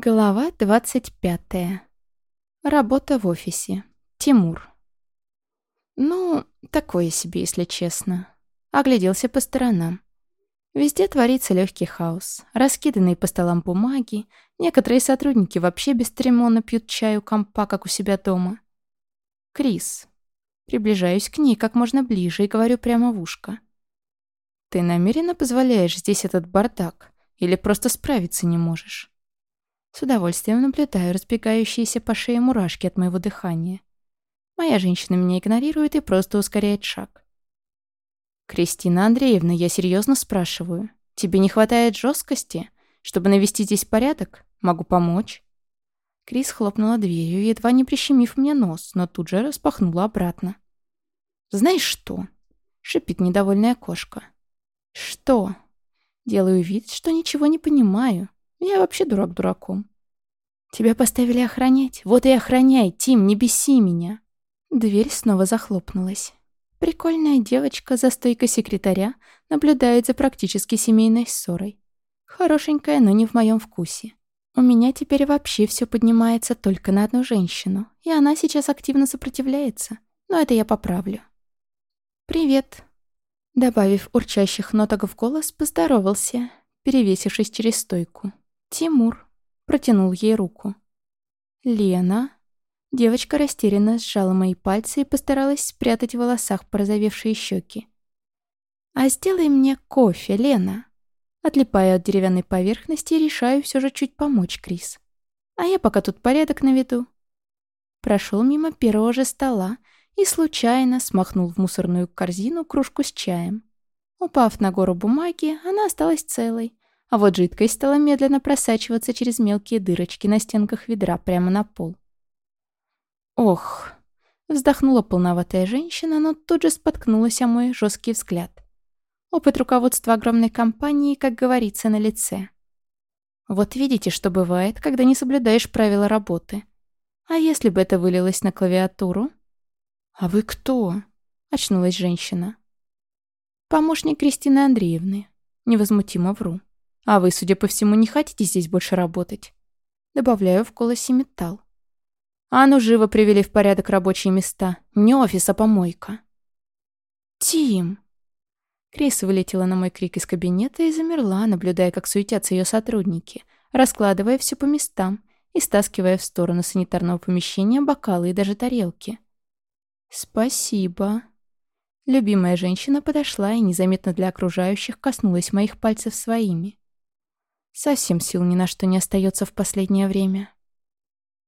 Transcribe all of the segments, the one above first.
Глава 25. Работа в офисе. Тимур. Ну, такое себе, если честно. Огляделся по сторонам. Везде творится легкий хаос. Раскиданные по столам бумаги. Некоторые сотрудники вообще без церемонно пьют у компа, как у себя дома. Крис. Приближаюсь к ней как можно ближе и говорю прямо в ушко. «Ты намеренно позволяешь здесь этот бардак? Или просто справиться не можешь?» С удовольствием наблюдаю разбегающиеся по шее мурашки от моего дыхания. Моя женщина меня игнорирует и просто ускоряет шаг. «Кристина Андреевна, я серьезно спрашиваю. Тебе не хватает жесткости? Чтобы навести здесь порядок? Могу помочь?» Крис хлопнула дверью, едва не прищемив мне нос, но тут же распахнула обратно. «Знаешь что?» — шипит недовольная кошка. «Что?» Делаю вид, что ничего не понимаю. Я вообще дурак дураком. Тебя поставили охранять? Вот и охраняй, Тим, не беси меня. Дверь снова захлопнулась. Прикольная девочка за стойкой секретаря наблюдает за практически семейной ссорой. Хорошенькая, но не в моем вкусе. У меня теперь вообще все поднимается только на одну женщину, и она сейчас активно сопротивляется. Но это я поправлю. «Привет», Добавив урчащих ноток в голос, поздоровался, перевесившись через стойку. «Тимур», — протянул ей руку. «Лена». Девочка растерянно сжала мои пальцы и постаралась спрятать в волосах порозовевшие щеки. «А сделай мне кофе, Лена». Отлипаю от деревянной поверхности решаю все же чуть помочь Крис. А я пока тут порядок наведу. Прошел мимо первого же стола и случайно смахнул в мусорную корзину кружку с чаем. Упав на гору бумаги, она осталась целой, а вот жидкость стала медленно просачиваться через мелкие дырочки на стенках ведра прямо на пол. «Ох!» — вздохнула полноватая женщина, но тут же споткнулась о мой жесткий взгляд. Опыт руководства огромной компании, как говорится, на лице. Вот видите, что бывает, когда не соблюдаешь правила работы. А если бы это вылилось на клавиатуру? «А вы кто?» — очнулась женщина. «Помощник Кристины Андреевны». Невозмутимо вру. А вы, судя по всему, не хотите здесь больше работать. Добавляю в голосе металл. А ну живо привели в порядок рабочие места. Не офис, а помойка. Тим! Крис вылетела на мой крик из кабинета и замерла, наблюдая, как суетятся ее сотрудники, раскладывая все по местам и стаскивая в сторону санитарного помещения бокалы и даже тарелки. «Спасибо». Любимая женщина подошла и незаметно для окружающих коснулась моих пальцев своими. Совсем сил ни на что не остается в последнее время.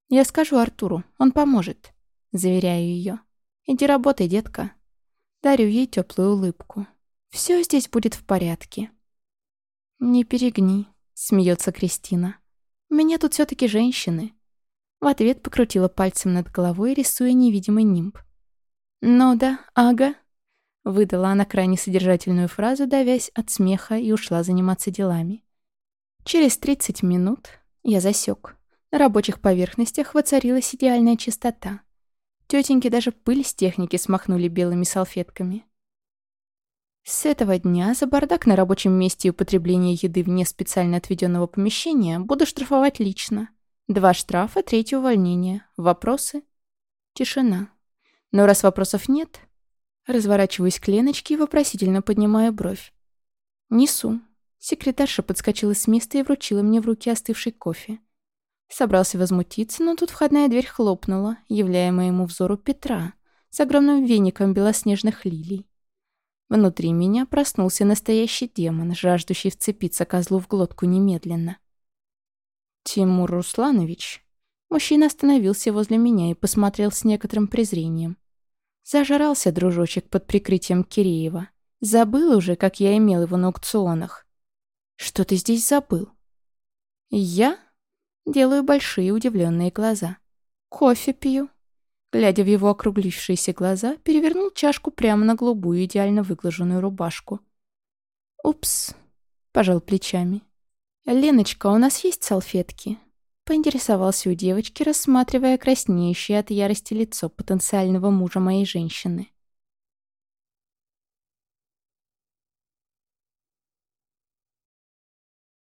Я скажу Артуру, он поможет. Заверяю ее. Иди работай, детка. Дарю ей теплую улыбку. Все здесь будет в порядке. Не перегни, смеется Кристина. У меня тут все-таки женщины. В ответ покрутила пальцем над головой, рисуя невидимый нимб. «Ну да, ага», — выдала она крайне содержательную фразу, давясь от смеха, и ушла заниматься делами. Через 30 минут я засек. На рабочих поверхностях воцарилась идеальная чистота. Тетеньки даже пыль с техники смахнули белыми салфетками. С этого дня за бардак на рабочем месте и употребление еды вне специально отведенного помещения буду штрафовать лично. Два штрафа, третье увольнение. Вопросы? Тишина. Но раз вопросов нет, разворачиваюсь к Леночке и вопросительно поднимаю бровь. Несу. Секретарша подскочила с места и вручила мне в руки остывший кофе. Собрался возмутиться, но тут входная дверь хлопнула, являя моему взору Петра с огромным веником белоснежных лилий. Внутри меня проснулся настоящий демон, жаждущий вцепиться козлу в глотку немедленно. «Тимур Русланович». Мужчина остановился возле меня и посмотрел с некоторым презрением. Зажрался дружочек под прикрытием Киреева. Забыл уже, как я имел его на аукционах. Что ты здесь забыл?» «Я?» Делаю большие удивленные глаза. «Кофе пью». Глядя в его округлившиеся глаза, перевернул чашку прямо на голубую идеально выглаженную рубашку. «Упс», — пожал плечами. «Леночка, у нас есть салфетки?» Поинтересовался у девочки, рассматривая краснеющее от ярости лицо потенциального мужа моей женщины.